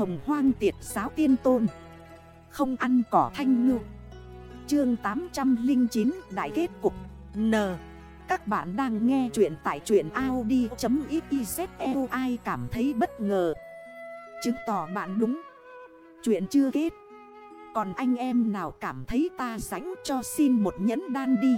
hồng hoang tiệt giáo tiên tôn. Không ăn cỏ thanh ngư. Chương 809 Đại kết cục. N. Các bạn đang nghe chuyện tại chuyện Audi.xyz ai cảm thấy bất ngờ. Chứng tỏ bạn đúng. Chuyện chưa kết. Còn anh em nào cảm thấy ta sánh cho xin một nhẫn đan đi.